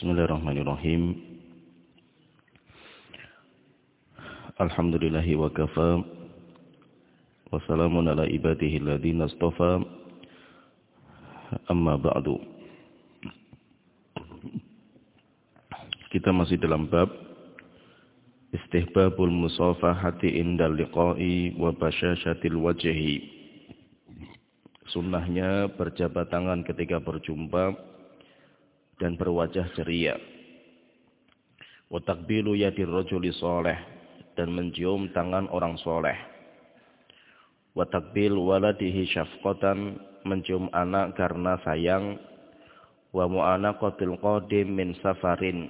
Bismillahirrahmanirrahim. Alhamdulillahi wa kafa. Wassalamun ala ibadihi alladhina astafa. Amma ba'du. Kita masih dalam bab istihbabul musafahati indal liqa'i wa basyashatil wajhi. Sunnahnya berjabat tangan ketika berjumpa dan berwajah ceria. Wa takbilu yadir rajuli soleh dan mencium tangan orang soleh. Wa takbil waladihi syafqatan mencium anak karena sayang. Wa mu'anaqatil qadim min safarin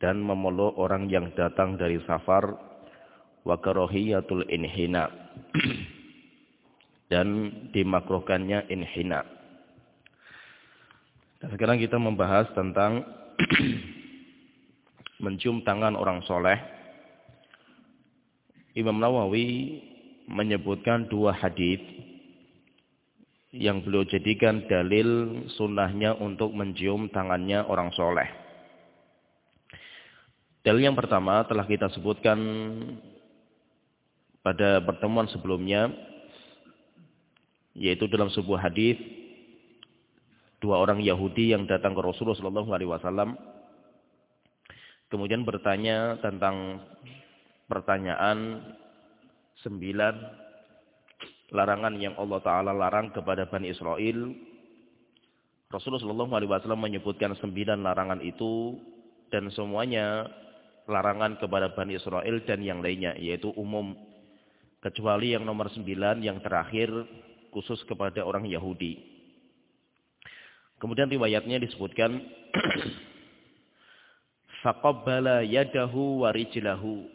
dan memeluk orang yang datang dari safar wa karahiyatul inhina dan dimakruhkannya inhina sekarang kita membahas tentang mencium tangan orang soleh. Imam Nawawi menyebutkan dua hadis yang beliau jadikan dalil sunnahnya untuk mencium tangannya orang soleh. Dalil yang pertama telah kita sebutkan pada pertemuan sebelumnya, yaitu dalam sebuah hadis dua orang Yahudi yang datang ke Rasulullah Shallallahu Alaihi Wasallam, kemudian bertanya tentang pertanyaan sembilan larangan yang Allah Taala larang kepada Bani Israel. Rasulullah Shallallahu Alaihi Wasallam menyebutkan sembilan larangan itu dan semuanya larangan kepada Bani Israel dan yang lainnya, yaitu umum. Kecuali yang nomor sembilan, yang terakhir, khusus kepada orang Yahudi. Kemudian riwayatnya disebutkan faqabbala yadahu wa rijlahu.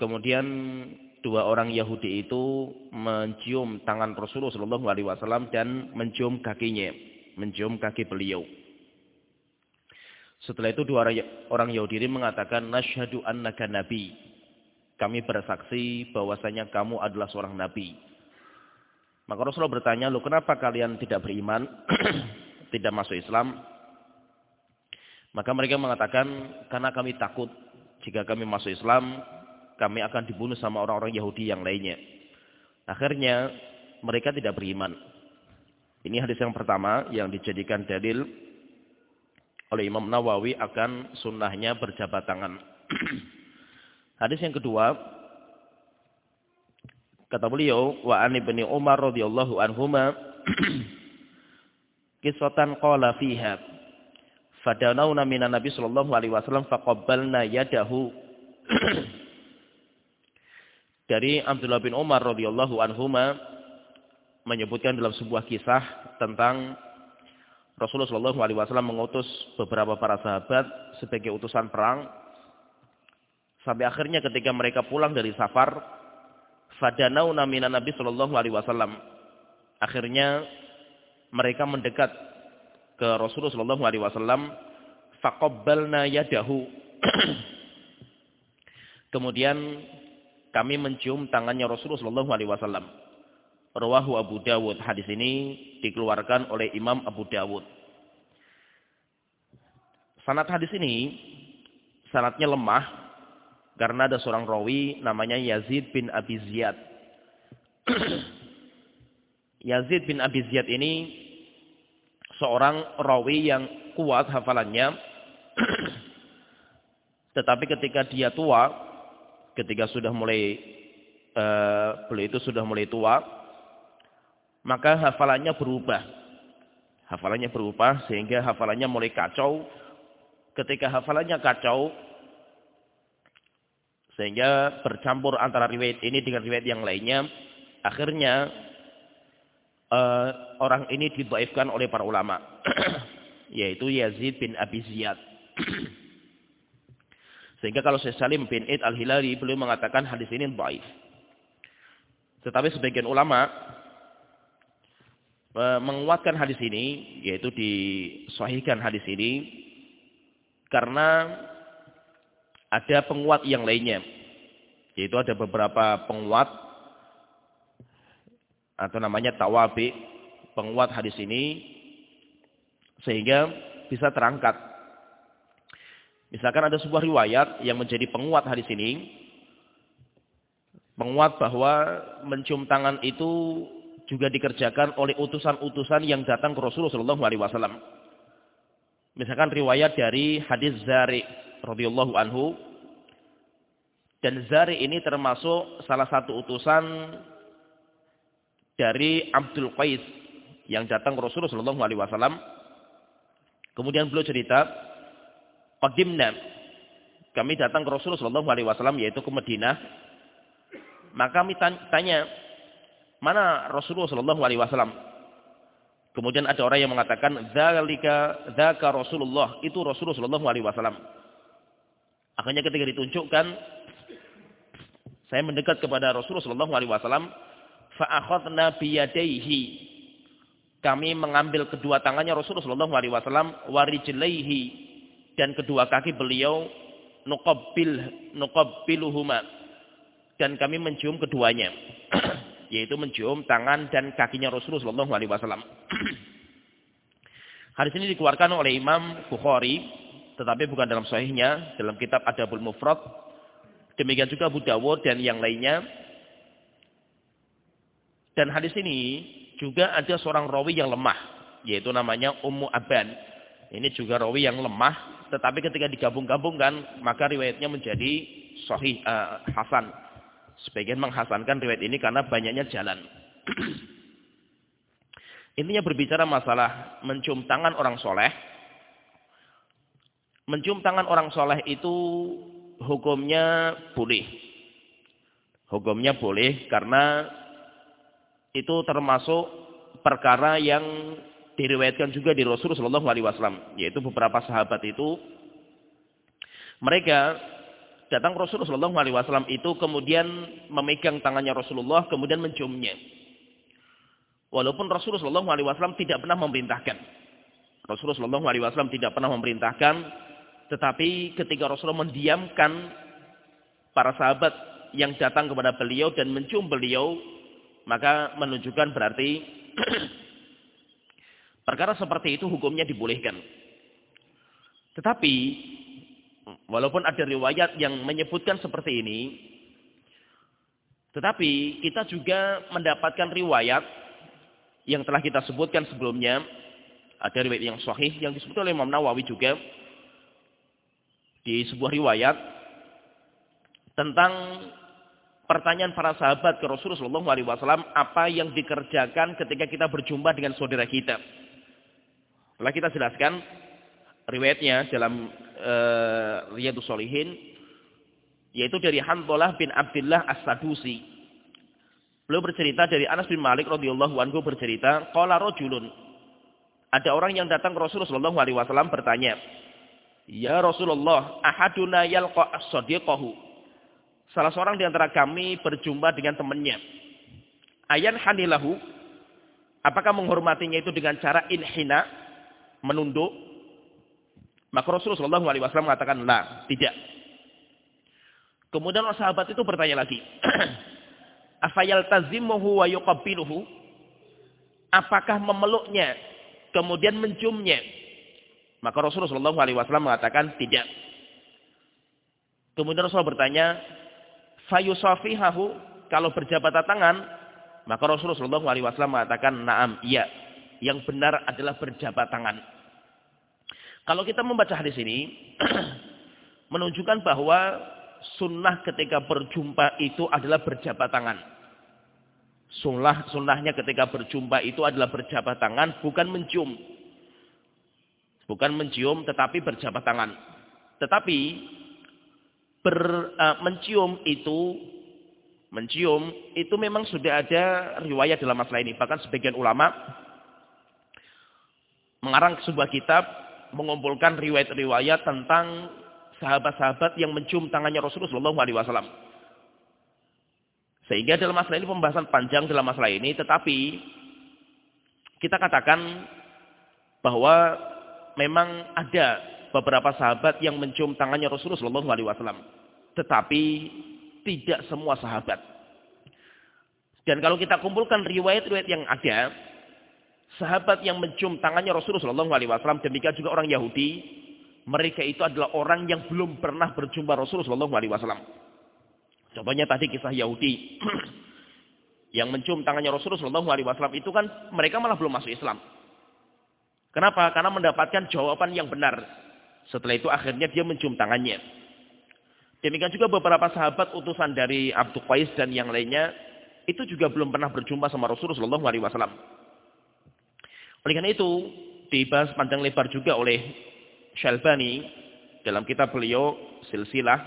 Kemudian dua orang Yahudi itu mencium tangan Rasulullah sallallahu alaihi wasallam dan mencium kakinya, mencium kaki beliau. Setelah itu dua orang Yahudi ini mengatakan nasyhadu annaka nabi. Kami bersaksi bahwasanya kamu adalah seorang nabi. Maka Rasulullah bertanya, lu kenapa kalian tidak beriman? tidak masuk Islam? Maka mereka mengatakan, karena kami takut jika kami masuk Islam, kami akan dibunuh sama orang-orang Yahudi yang lainnya. Akhirnya, mereka tidak beriman. Ini hadis yang pertama yang dijadikan dalil oleh Imam Nawawi akan sunnahnya berjabat tangan. hadis yang kedua, Kata beliau, wa an ibni Umar radhiyallahu anhuma kisatan qala fiha fadanawna minan nabi sallallahu alaihi wasallam faqabbalna yadahu. Dari Abdullah bin Umar radhiyallahu anhuma menyebutkan dalam sebuah kisah tentang Rasulullah sallallahu alaihi wasallam mengutus beberapa para sahabat sebagai utusan perang. Sampai akhirnya ketika mereka pulang dari safar Fadanauna minan Nabi Shallallahu Alaihi Wasallam. Akhirnya mereka mendekat ke Rasulullah Shallallahu Alaihi Wasallam. Fakobbalna yadahu. Kemudian kami mencium tangannya Rasulullah Shallallahu Alaihi Wasallam. Rawahu Abu Dawud. Hadis ini dikeluarkan oleh Imam Abu Dawud. Sanat hadis ini sanatnya lemah karena ada seorang rawi namanya Yazid bin Abi Ziyad. Yazid bin Abi Ziyad ini seorang rawi yang kuat hafalannya. Tetapi ketika dia tua, ketika sudah mulai uh, beliau itu sudah mulai tua, maka hafalannya berubah. Hafalannya berubah sehingga hafalannya mulai kacau. Ketika hafalannya kacau, sehingga bercampur antara riwayat ini dengan riwayat yang lainnya. Akhirnya uh, orang ini dibaifkan oleh para ulama. yaitu Yazid bin Abi Ziyad. Sehingga kalau Syekh Salim bin Id al-Hilali beliau mengatakan hadis ini baif. Tetapi sebagian ulama uh, menguatkan hadis ini, yaitu disahihkan hadis ini, karena ada penguat yang lainnya. Yaitu ada beberapa penguat atau namanya tawabi, penguat hadis ini sehingga bisa terangkat. Misalkan ada sebuah riwayat yang menjadi penguat hadis ini. Penguat bahwa mencium tangan itu juga dikerjakan oleh utusan-utusan yang datang ke Rasulullah SAW. Misalkan riwayat dari hadis Zari radhiyallahu anhu dan Zari ini termasuk salah satu utusan dari Abdul Qais yang datang ke Rasulullah sallallahu alaihi wasallam. Kemudian beliau cerita, "Qadimna kami datang ke Rasulullah sallallahu alaihi wasallam yaitu ke Madinah. Maka kami tanya, mana Rasulullah sallallahu alaihi wasallam? Kemudian ada orang yang mengatakan, "Dzalika dzaka Rasulullah." Itu Rasulullah sallallahu alaihi wasallam. Akhirnya ketika ditunjukkan saya mendekat kepada Rasulullah sallallahu alaihi wasallam, fa akhadna biyadaihi. Kami mengambil kedua tangannya Rasulullah Wasallam warijlaihi dan kedua kaki beliau nuqabbil nuqabbiluhuma. Dan kami mencium keduanya yaitu mencium tangan dan kakinya Rasulullah Wasallam. Hadis ini dikeluarkan oleh Imam Bukhari tetapi bukan dalam sahihnya dalam kitab Adabul Mufrad demikian juga Abu Dawud dan yang lainnya dan hadis ini juga ada seorang rawi yang lemah, yaitu namanya Ummu Aban. Ini juga rawi yang lemah, tetapi ketika digabung-gabungkan, maka riwayatnya menjadi sahih uh, hasan. Sebagian menghasankan riwayat ini karena banyaknya jalan. Intinya berbicara masalah mencium tangan orang soleh. Mencium tangan orang soleh itu hukumnya boleh. Hukumnya boleh karena itu termasuk perkara yang diriwayatkan juga di Rasulullah Shallallahu Alaihi Wasallam, yaitu beberapa sahabat itu mereka datang Rasulullah Shallallahu Alaihi Wasallam itu kemudian memegang tangannya Rasulullah kemudian menciumnya. Walaupun Rasulullah Shallallahu Alaihi Wasallam tidak pernah memerintahkan, Rasulullah Shallallahu Alaihi Wasallam tidak pernah memerintahkan, tetapi ketika Rasulullah mendiamkan para sahabat yang datang kepada beliau dan mencium beliau, maka menunjukkan berarti perkara seperti itu hukumnya dibolehkan. Tetapi walaupun ada riwayat yang menyebutkan seperti ini, tetapi kita juga mendapatkan riwayat yang telah kita sebutkan sebelumnya, ada riwayat yang sahih yang disebut oleh Imam Nawawi juga di sebuah riwayat tentang pertanyaan para sahabat ke Rasulullah SAW apa yang dikerjakan ketika kita berjumpa dengan saudara kita. Telah kita jelaskan riwayatnya dalam uh, Riyadus Solihin yaitu dari Hanbalah bin Abdullah As-Sadusi. Beliau bercerita dari Anas bin Malik radhiyallahu anhu bercerita, qala rajulun ada orang yang datang ke Rasulullah sallallahu alaihi bertanya, "Ya Rasulullah, ahaduna yalqa as-sadiqahu?" Salah seorang di antara kami berjumpa dengan temannya. Ayan hanilahu. Apakah menghormatinya itu dengan cara inhina. Menunduk. Maka Rasulullah SAW mengatakan, lah, tidak. Kemudian sahabat itu bertanya lagi. Afayal tazimuhu wa yuqabbiluhu. Apakah memeluknya, kemudian menciumnya. Maka Rasulullah SAW mengatakan, tidak. Kemudian Rasulullah bertanya, fayusafihahu? Kalau berjabat tangan maka Rasulullah SAW mengatakan naam iya. Yang benar adalah berjabat tangan. Kalau kita membaca hadis ini menunjukkan bahwa sunnah ketika berjumpa itu adalah berjabat tangan. Sunnah sunnahnya ketika berjumpa itu adalah berjabat tangan bukan mencium bukan mencium tetapi berjabat tangan tetapi ber, uh, mencium itu mencium itu memang sudah ada riwayat dalam masalah ini. Bahkan sebagian ulama mengarang sebuah kitab mengumpulkan riwayat-riwayat tentang sahabat-sahabat yang mencium tangannya Rasulullah SAW. Sehingga dalam masalah ini pembahasan panjang dalam masalah ini, tetapi kita katakan bahwa memang ada beberapa sahabat yang mencium tangannya Rasulullah SAW. Tetapi tidak semua sahabat. Dan kalau kita kumpulkan riwayat-riwayat yang ada, sahabat yang mencium tangannya Rasulullah SAW, demikian juga orang Yahudi, mereka itu adalah orang yang belum pernah berjumpa Rasulullah SAW. Contohnya tadi kisah Yahudi yang mencium tangannya Rasulullah SAW itu kan mereka malah belum masuk Islam. Kenapa? Karena mendapatkan jawaban yang benar. Setelah itu akhirnya dia mencium tangannya. Demikian juga beberapa sahabat utusan dari Abdul Qais dan yang lainnya itu juga belum pernah berjumpa sama Rasulullah SAW. Oleh karena itu dibahas panjang lebar juga oleh Syalbani dalam kitab beliau Silsilah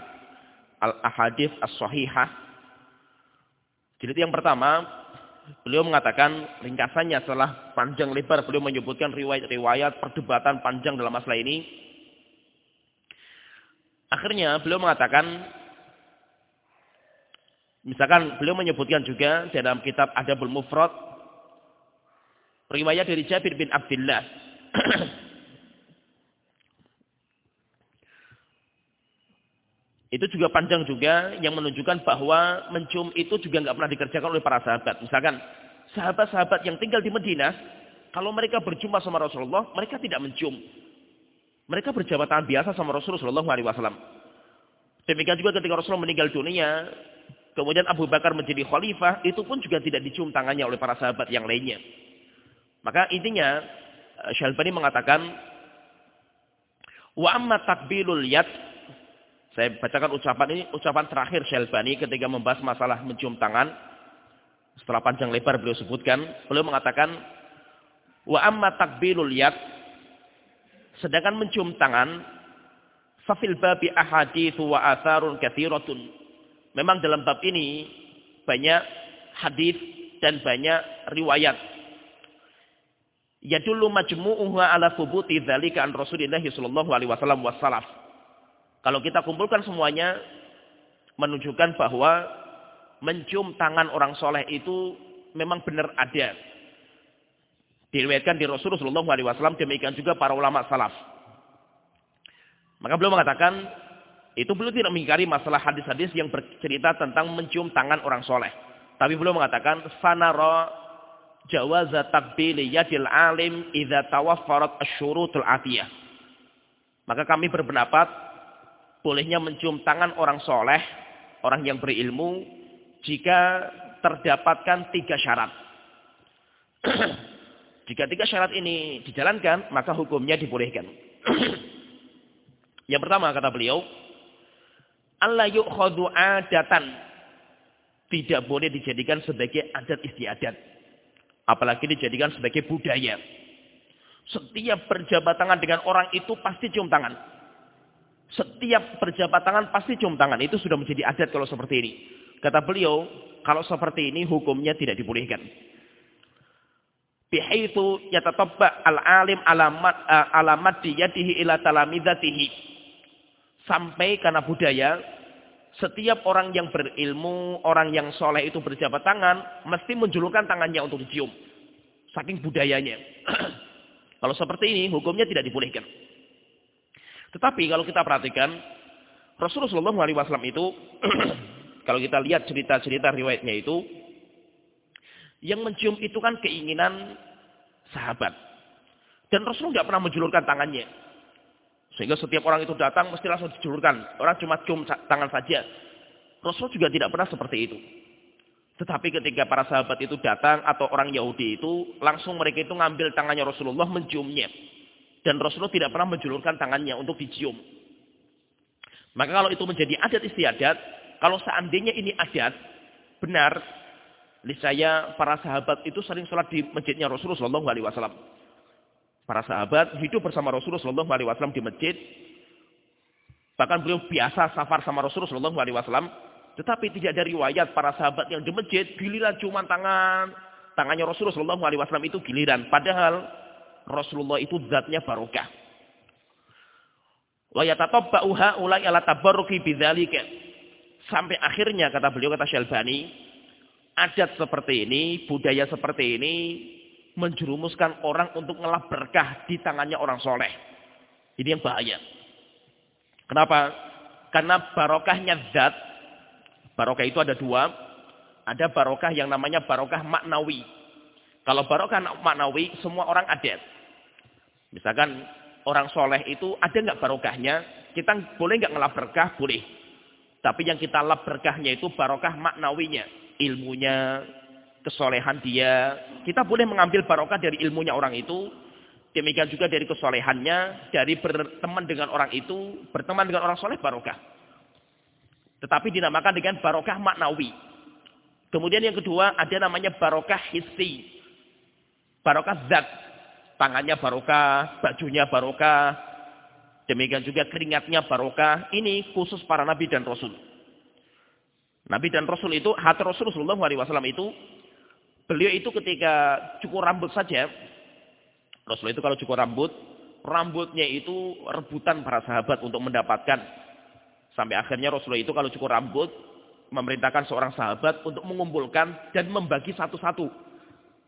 Al-Ahadith As-Sahihah. Jadi yang pertama Beliau mengatakan ringkasannya setelah panjang lebar beliau menyebutkan riwayat-riwayat perdebatan panjang dalam masalah ini. Akhirnya beliau mengatakan misalkan beliau menyebutkan juga dalam kitab Adabul Mufrad riwayat dari Jabir bin Abdullah Itu juga panjang juga yang menunjukkan bahwa mencium itu juga nggak pernah dikerjakan oleh para sahabat. Misalkan sahabat-sahabat yang tinggal di Madinah, kalau mereka berjumpa sama Rasulullah, mereka tidak mencium. Mereka berjabat tangan biasa sama Rasulullah SAW. Demikian juga ketika Rasulullah meninggal dunia, kemudian Abu Bakar menjadi khalifah, itu pun juga tidak dicium tangannya oleh para sahabat yang lainnya. Maka intinya, Syalbani mengatakan, Wa takbilul yad saya bacakan ucapan ini, ucapan terakhir Syalbani ketika membahas masalah mencium tangan. Setelah panjang lebar beliau sebutkan, beliau mengatakan, Wa amma takbilul yad, sedangkan mencium tangan, fafil babi ahadithu wa atharun kathiratun. Memang dalam bab ini banyak hadis dan banyak riwayat. Yadullu majmu'uha ala thubuti dzalika an Rasulillah sallallahu alaihi wasallam wassalaf. Kalau kita kumpulkan semuanya, menunjukkan bahwa mencium tangan orang soleh itu memang benar ada. Diriwayatkan di Rasulullah SAW, demikian juga para ulama salaf. Maka beliau mengatakan, itu beliau tidak mengingkari masalah hadis-hadis yang bercerita tentang mencium tangan orang soleh. Tapi beliau mengatakan, fanara jawaza takbili yadil alim idha tawaffarat asyurutul atiyah. Maka kami berpendapat bolehnya mencium tangan orang soleh, orang yang berilmu, jika terdapatkan tiga syarat. jika tiga syarat ini dijalankan, maka hukumnya dibolehkan. yang pertama kata beliau, Allah yukhadu adatan. Tidak boleh dijadikan sebagai adat istiadat. Apalagi dijadikan sebagai budaya. Setiap berjabat tangan dengan orang itu pasti cium tangan. Setiap berjabat tangan pasti cium tangan. Itu sudah menjadi adat kalau seperti ini. Kata beliau, kalau seperti ini hukumnya tidak dibolehkan. Bihaitu yatatabba al-alim alamat uh, alamat diyadihi ila talamidatihi. Sampai karena budaya, setiap orang yang berilmu, orang yang soleh itu berjabat tangan, mesti menjulurkan tangannya untuk dicium. Saking budayanya. kalau seperti ini, hukumnya tidak dibolehkan. Tetapi kalau kita perhatikan, Rasulullah SAW itu, kalau kita lihat cerita-cerita riwayatnya itu, yang mencium itu kan keinginan sahabat. Dan Rasulullah tidak pernah menjulurkan tangannya. Sehingga setiap orang itu datang mesti langsung dijulurkan. Orang cuma cium tangan saja. Rasul juga tidak pernah seperti itu. Tetapi ketika para sahabat itu datang atau orang Yahudi itu, langsung mereka itu ngambil tangannya Rasulullah menciumnya. Dan Rasulullah tidak pernah menjulurkan tangannya untuk dicium. Maka kalau itu menjadi adat istiadat, kalau seandainya ini adat, benar, saya para sahabat itu sering sholat di masjidnya Rasulullah SAW. Para sahabat hidup bersama Rasulullah SAW di masjid. Bahkan beliau biasa safar sama Rasulullah SAW. Tetapi tidak ada riwayat para sahabat yang di masjid, giliran cuma tangan, tangannya Rasulullah SAW itu giliran. Padahal Rasulullah itu zatnya barokah. Wa yatatabba'u haula'i ala tabarruki bidzalika. Sampai akhirnya kata beliau kata Syalbani, adat seperti ini, budaya seperti ini menjerumuskan orang untuk ngelap berkah di tangannya orang soleh. Ini yang bahaya. Kenapa? Karena barokahnya zat, barokah itu ada dua. Ada barokah yang namanya barokah maknawi. Kalau barokah maknawi, semua orang ada. Misalkan orang soleh itu ada nggak barokahnya? Kita boleh nggak ngelap berkah? Boleh. Tapi yang kita lap berkahnya itu barokah maknawinya. Ilmunya, kesolehan dia. Kita boleh mengambil barokah dari ilmunya orang itu. Demikian juga dari kesolehannya, dari berteman dengan orang itu, berteman dengan orang soleh barokah. Tetapi dinamakan dengan barokah maknawi. Kemudian yang kedua ada namanya barokah hissi. Barokah zat. Tangannya barokah, bajunya barokah. Demikian juga keringatnya barokah. Ini khusus para nabi dan rasul. Nabi dan rasul itu, hati Rasulullah SAW itu, beliau itu ketika cukur rambut saja, Rasul itu kalau cukur rambut, rambutnya itu rebutan para sahabat untuk mendapatkan. Sampai akhirnya Rasulullah itu kalau cukur rambut, memerintahkan seorang sahabat untuk mengumpulkan dan membagi satu-satu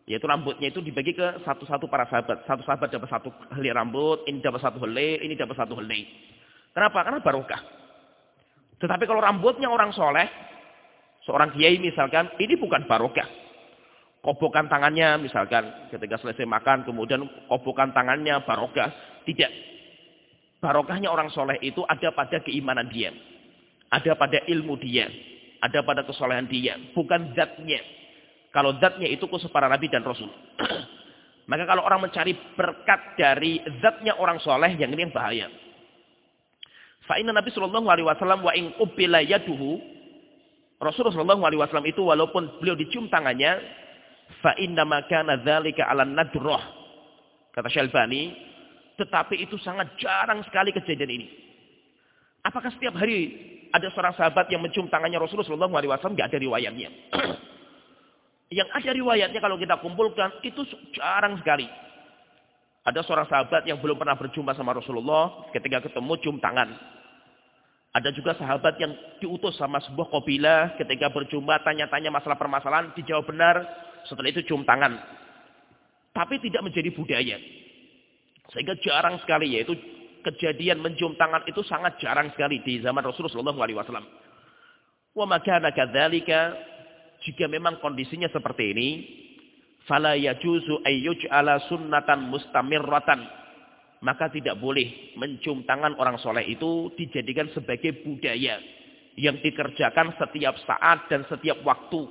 yaitu rambutnya itu dibagi ke satu-satu para sahabat. Satu sahabat dapat satu helai rambut, ini dapat satu helai, ini dapat satu helai. Kenapa? Karena barokah. Tetapi kalau rambutnya orang soleh, seorang kiai misalkan, ini bukan barokah. Kobokan tangannya misalkan ketika selesai makan, kemudian kobokan tangannya barokah. Tidak. Barokahnya orang soleh itu ada pada keimanan dia. Ada pada ilmu dia. Ada pada kesolehan dia. Bukan zatnya. Kalau zatnya itu khusus para nabi dan rasul. Maka kalau orang mencari berkat dari zatnya orang soleh, yang ini yang bahaya. Fa'inna Nabi Sallallahu Alaihi Wasallam wa ing yaduhu. Rasulullah Sallallahu Alaihi Wasallam itu walaupun beliau dicium tangannya, fa'inna makana dzalika ala nadroh. Kata Syalbani, tetapi itu sangat jarang sekali kejadian ini. Apakah setiap hari ada seorang sahabat yang mencium tangannya Rasulullah Sallallahu Alaihi Wasallam? Gak ada riwayatnya. Yang ada riwayatnya kalau kita kumpulkan itu jarang sekali. Ada seorang sahabat yang belum pernah berjumpa sama Rasulullah ketika ketemu cium tangan. Ada juga sahabat yang diutus sama sebuah kabilah ketika berjumpa tanya-tanya masalah permasalahan dijawab benar setelah itu cium tangan. Tapi tidak menjadi budaya. Sehingga jarang sekali yaitu kejadian mencium tangan itu sangat jarang sekali di zaman Rasulullah SAW. Wa makana kadzalika jika memang kondisinya seperti ini, fala yajuzu ayyuj'ala sunnatan mustamirratan. Maka tidak boleh mencium tangan orang soleh itu dijadikan sebagai budaya yang dikerjakan setiap saat dan setiap waktu.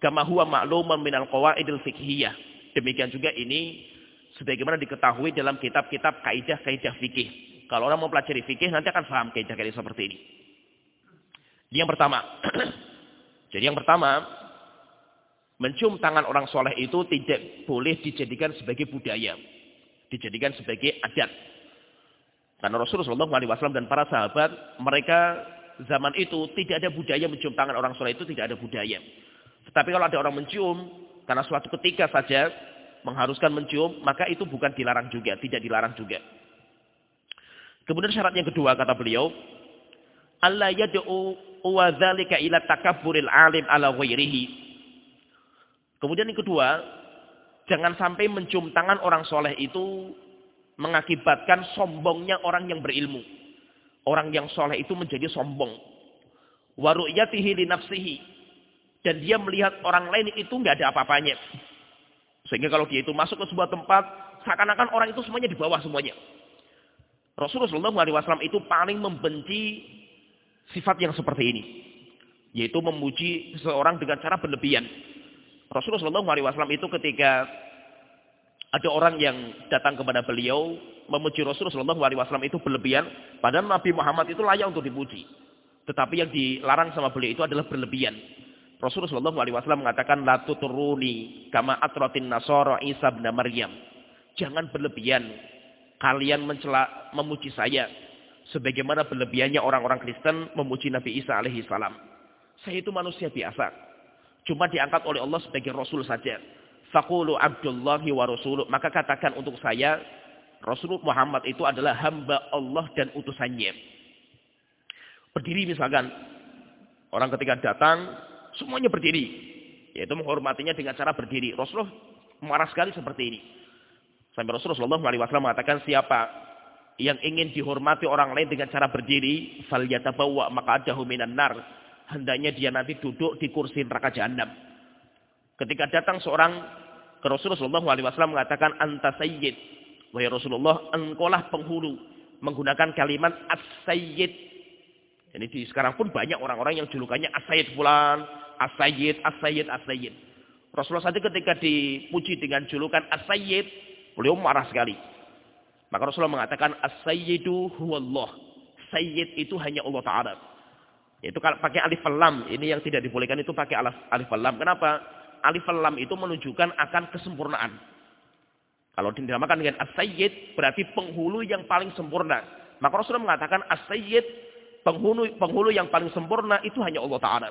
Kama huwa ma'luman minal qawaidil fiqhiyah. Demikian juga ini sebagaimana diketahui dalam kitab-kitab kaidah-kaidah fikih. Kalau orang mempelajari fikih nanti akan paham kaidah-kaidah seperti ini. Ini yang pertama. Jadi yang pertama, mencium tangan orang soleh itu tidak boleh dijadikan sebagai budaya. Dijadikan sebagai adat. Karena Rasulullah SAW dan para sahabat, mereka zaman itu tidak ada budaya mencium tangan orang soleh itu tidak ada budaya. Tetapi kalau ada orang mencium, karena suatu ketika saja mengharuskan mencium, maka itu bukan dilarang juga, tidak dilarang juga. Kemudian syarat yang kedua kata beliau, Allah yad'u wa dzalika ila takabburil alim ala ghairihi. Kemudian yang kedua, jangan sampai mencium tangan orang soleh itu mengakibatkan sombongnya orang yang berilmu. Orang yang soleh itu menjadi sombong. Wa ru'yatihi li nafsihi. Dan dia melihat orang lain itu nggak ada apa-apanya. Sehingga kalau dia itu masuk ke sebuah tempat, seakan-akan orang itu semuanya di bawah semuanya. Rasulullah SAW itu paling membenci sifat yang seperti ini. Yaitu memuji seseorang dengan cara berlebihan. Rasulullah SAW itu ketika ada orang yang datang kepada beliau memuji Rasulullah SAW itu berlebihan. Padahal Nabi Muhammad itu layak untuk dipuji. Tetapi yang dilarang sama beliau itu adalah berlebihan. Rasulullah SAW mengatakan, La tuturuni kama atratin nasara Isa bin Maryam. Jangan berlebihan. Kalian mencela, memuji saya Sebagaimana berlebihannya orang-orang Kristen memuji Nabi Isa alaihi salam. Saya itu manusia biasa. Cuma diangkat oleh Allah sebagai Rasul saja. Fakulu abdullahi wa rasuluh. Maka katakan untuk saya, Rasulullah Muhammad itu adalah hamba Allah dan utusannya. Berdiri misalkan. Orang ketika datang, semuanya berdiri. Yaitu menghormatinya dengan cara berdiri. Rasulullah marah sekali seperti ini. Sampai Rasulullah SAW mengatakan siapa yang ingin dihormati orang lain dengan cara berdiri, fal yatabawa maq'adahu minan nar. Hendaknya dia nanti duduk di kursi neraka jahanam. Ketika datang seorang ke Rasulullah SAW mengatakan anta sayyid. Wahai Rasulullah, engkaulah penghulu. Menggunakan kalimat as-sayyid. Jadi di sekarang pun banyak orang-orang yang julukannya as-sayyid fulan, as-sayyid, as-sayyid, as-sayyid. Rasulullah saja ketika dipuji dengan julukan as-sayyid, beliau marah sekali. Maka Rasulullah mengatakan as-sayyidu huwallah. Sayyid itu hanya Allah Ta'ala. Itu kalau pakai alif lam, ini yang tidak dibolehkan itu pakai alif, alif lam. Kenapa? Alif lam itu menunjukkan akan kesempurnaan. Kalau dinamakan dengan as-sayyid, berarti penghulu yang paling sempurna. Maka Rasulullah mengatakan as-sayyid, penghulu, penghulu yang paling sempurna itu hanya Allah Ta'ala.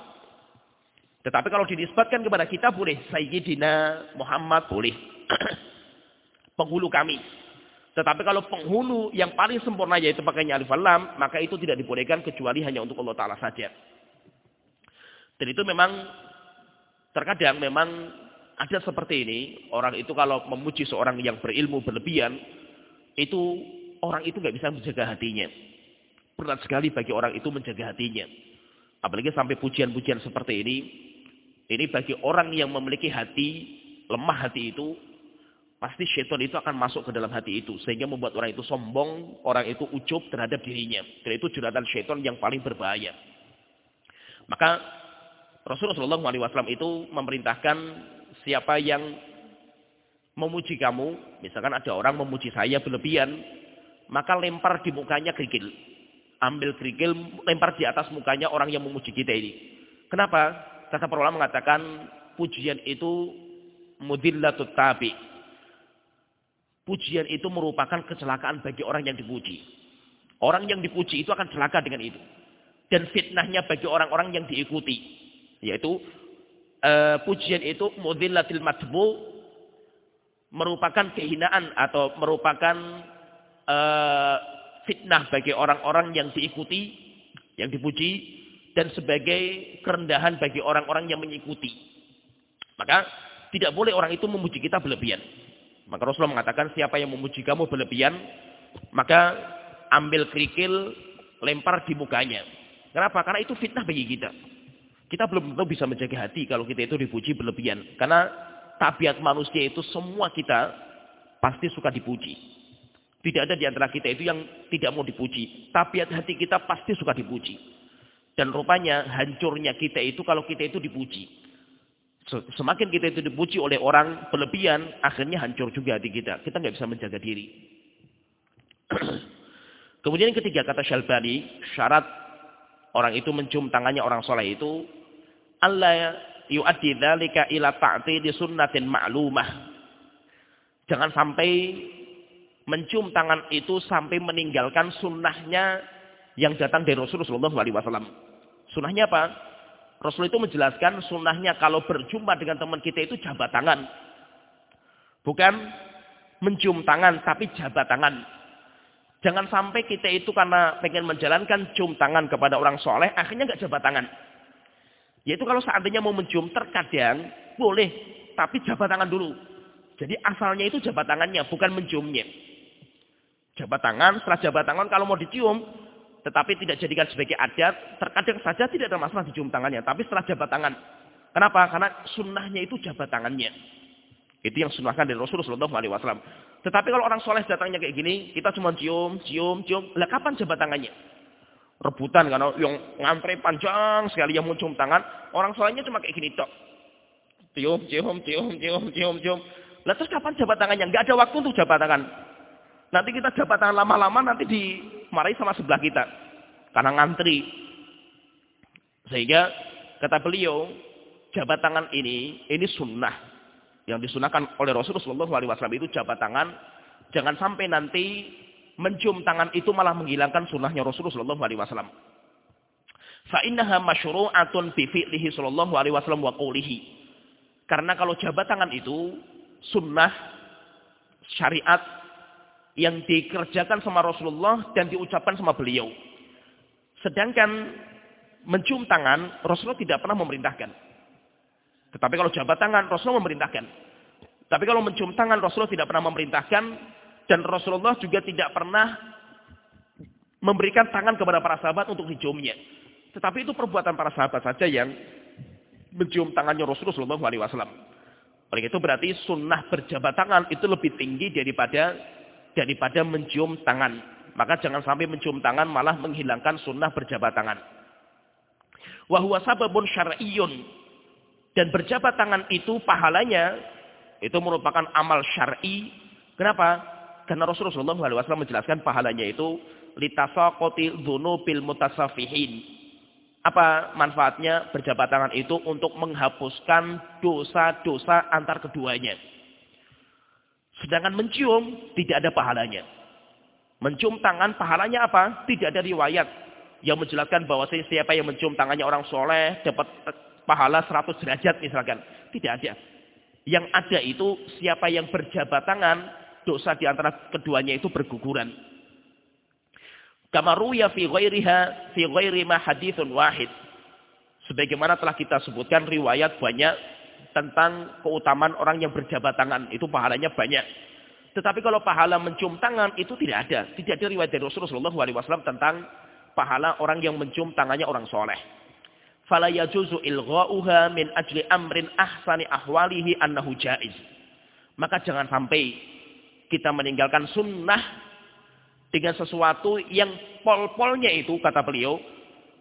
Tetapi kalau dinisbatkan kepada kita boleh. Sayyidina Muhammad boleh. penghulu kami. Tetapi kalau penghulu yang paling sempurna yaitu pakainya alif lam, maka itu tidak dibolehkan kecuali hanya untuk Allah Ta'ala saja. Dan itu memang terkadang memang ada seperti ini. Orang itu kalau memuji seorang yang berilmu berlebihan, itu orang itu nggak bisa menjaga hatinya. Berat sekali bagi orang itu menjaga hatinya. Apalagi sampai pujian-pujian seperti ini. Ini bagi orang yang memiliki hati, lemah hati itu, Pasti syaitan itu akan masuk ke dalam hati itu. Sehingga membuat orang itu sombong, orang itu ucup terhadap dirinya. Dan itu jeratan syaitan yang paling berbahaya. Maka Rasulullah SAW itu memerintahkan siapa yang memuji kamu. Misalkan ada orang memuji saya berlebihan. Maka lempar di mukanya kerikil. Ambil kerikil, lempar di atas mukanya orang yang memuji kita ini. Kenapa? Kata para mengatakan pujian itu mudillatut tabi Pujian itu merupakan kecelakaan bagi orang yang dipuji. Orang yang dipuji itu akan celaka dengan itu. Dan fitnahnya bagi orang-orang yang diikuti. Yaitu uh, pujian itu mudillatil matbu merupakan kehinaan atau merupakan uh, fitnah bagi orang-orang yang diikuti, yang dipuji dan sebagai kerendahan bagi orang-orang yang mengikuti. Maka tidak boleh orang itu memuji kita berlebihan. Maka Rasulullah mengatakan siapa yang memuji kamu berlebihan, maka ambil kerikil, lempar di mukanya. Kenapa? Karena itu fitnah bagi kita. Kita belum tentu bisa menjaga hati kalau kita itu dipuji berlebihan. Karena tabiat manusia itu semua kita pasti suka dipuji. Tidak ada di antara kita itu yang tidak mau dipuji. Tabiat hati kita pasti suka dipuji. Dan rupanya hancurnya kita itu kalau kita itu dipuji. Semakin kita itu dipuji oleh orang berlebihan, akhirnya hancur juga hati kita. Kita nggak bisa menjaga diri. Kemudian ketiga kata Syalbani, syarat orang itu mencium tangannya orang soleh itu, Allah yu'addi dzalika ila ta'tidi sunnatin ma'lumah. Jangan sampai mencium tangan itu sampai meninggalkan sunnahnya yang datang dari Rasulullah SAW. Sunnahnya apa? Rasul itu menjelaskan sunnahnya kalau berjumpa dengan teman kita itu jabat tangan. Bukan mencium tangan, tapi jabat tangan. Jangan sampai kita itu karena pengen menjalankan cium tangan kepada orang soleh, akhirnya nggak jabat tangan. Yaitu kalau seandainya mau mencium, terkadang boleh, tapi jabat tangan dulu. Jadi asalnya itu jabat tangannya, bukan menciumnya. Jabat tangan, setelah jabat tangan kalau mau dicium, tetapi tidak jadikan sebagai adat, terkadang saja tidak ada masalah dicium tangannya, tapi setelah jabat tangan. Kenapa? Karena sunnahnya itu jabat tangannya. Itu yang sunnahkan dari Rasulullah SAW. Tetapi kalau orang soleh datangnya kayak gini, kita cuma cium, cium, cium. Lah kapan jabat tangannya? Rebutan karena yang ngantre panjang sekali yang mau cium tangan. Orang solehnya cuma kayak gini tok. Cium, cium, cium, cium, cium, cium. Lah terus kapan jabat tangannya? Enggak ada waktu untuk jabat tangan. Nanti kita jabat tangan lama-lama nanti dimarahi sama sebelah kita. Karena ngantri. Sehingga kata beliau, jabat tangan ini, ini sunnah. Yang disunahkan oleh Rasulullah SAW itu jabat tangan. Jangan sampai nanti mencium tangan itu malah menghilangkan sunnahnya Rasulullah SAW. Fa'innaha masyuru'atun bi fi'lihi sallallahu alaihi wasallam wa qawlihi. Karena kalau jabat tangan itu sunnah syariat yang dikerjakan sama Rasulullah dan diucapkan sama beliau. Sedangkan mencium tangan, Rasulullah tidak pernah memerintahkan. Tetapi kalau jabat tangan, Rasulullah memerintahkan. Tapi kalau mencium tangan, Rasulullah tidak pernah memerintahkan. Dan Rasulullah juga tidak pernah memberikan tangan kepada para sahabat untuk diciumnya. Tetapi itu perbuatan para sahabat saja yang mencium tangannya Rasulullah SAW. Oleh itu berarti sunnah berjabat tangan itu lebih tinggi daripada daripada mencium tangan. Maka jangan sampai mencium tangan malah menghilangkan sunnah berjabat tangan. Wahwa sababun syar'iyun. Dan berjabat tangan itu pahalanya itu merupakan amal syar'i. Kenapa? Karena Rasulullah SAW menjelaskan pahalanya itu litasaqati dzunubil mutasafihin apa manfaatnya berjabat tangan itu untuk menghapuskan dosa-dosa antar keduanya. Sedangkan mencium tidak ada pahalanya. Mencium tangan pahalanya apa? Tidak ada riwayat yang menjelaskan bahwa siapa yang mencium tangannya orang soleh dapat pahala 100 derajat misalkan. Tidak ada. Yang ada itu siapa yang berjabat tangan dosa di antara keduanya itu berguguran. Kama ruya fi ghairiha fi ghairi ma hadithun wahid. Sebagaimana telah kita sebutkan riwayat banyak tentang keutamaan orang yang berjabat tangan. Itu pahalanya banyak. Tetapi kalau pahala mencium tangan itu tidak ada. Tidak ada riwayat dari Rasulullah SAW tentang pahala orang yang mencium tangannya orang soleh. Fala yajuzu ilgha'uha min ajli amrin ahsani ahwalihi annahu jaiz. Maka jangan sampai kita meninggalkan sunnah dengan sesuatu yang pol-polnya itu kata beliau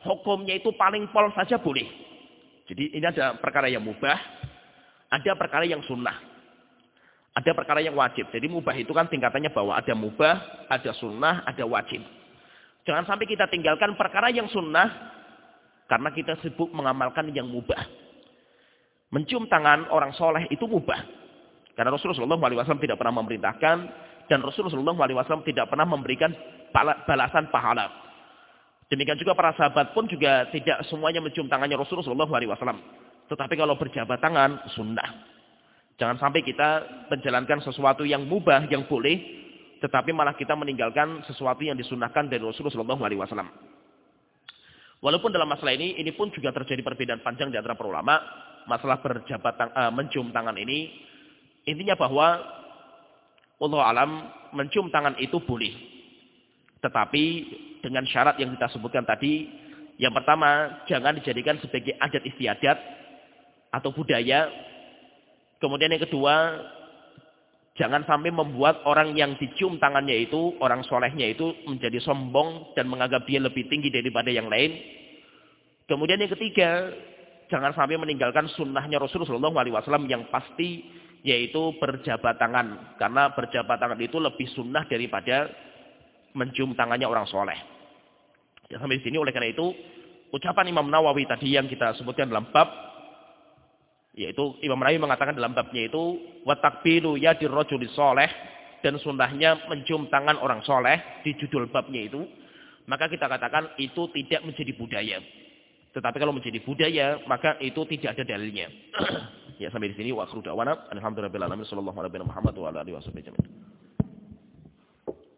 hukumnya itu paling pol saja boleh. Jadi ini ada perkara yang mubah, ada perkara yang sunnah. Ada perkara yang wajib. Jadi mubah itu kan tingkatannya bahwa ada mubah, ada sunnah, ada wajib. Jangan sampai kita tinggalkan perkara yang sunnah karena kita sibuk mengamalkan yang mubah. Mencium tangan orang soleh itu mubah. Karena Rasulullah SAW tidak pernah memerintahkan dan Rasulullah SAW tidak pernah memberikan balasan pahala. Demikian juga para sahabat pun juga tidak semuanya mencium tangannya Rasulullah SAW. Tetapi kalau berjabat tangan, sunnah. Jangan sampai kita menjalankan sesuatu yang mubah, yang boleh, tetapi malah kita meninggalkan sesuatu yang disunahkan dari Rasulullah SAW. Walaupun dalam masalah ini, ini pun juga terjadi perbedaan panjang di antara para ulama. Masalah berjabat tang uh, mencium tangan ini, intinya bahwa Allah alam mencium tangan itu boleh. Tetapi dengan syarat yang kita sebutkan tadi, yang pertama jangan dijadikan sebagai adat istiadat atau budaya. Kemudian yang kedua, jangan sampai membuat orang yang dicium tangannya itu, orang solehnya itu menjadi sombong dan menganggap dia lebih tinggi daripada yang lain. Kemudian yang ketiga, jangan sampai meninggalkan sunnahnya Rasulullah SAW yang pasti yaitu berjabat tangan. Karena berjabat tangan itu lebih sunnah daripada mencium tangannya orang soleh. Ya, sampai di sini oleh karena itu, ucapan Imam Nawawi tadi yang kita sebutkan dalam bab, yaitu Imam Nawawi mengatakan dalam babnya itu, watakbilu yadir rojuli soleh, dan sunnahnya mencium tangan orang soleh, di judul babnya itu, maka kita katakan itu tidak menjadi budaya. Tetapi kalau menjadi budaya, maka itu tidak ada dalilnya. Ya sampai di sini wa akhru da'wana sallallahu alaihi wa sallam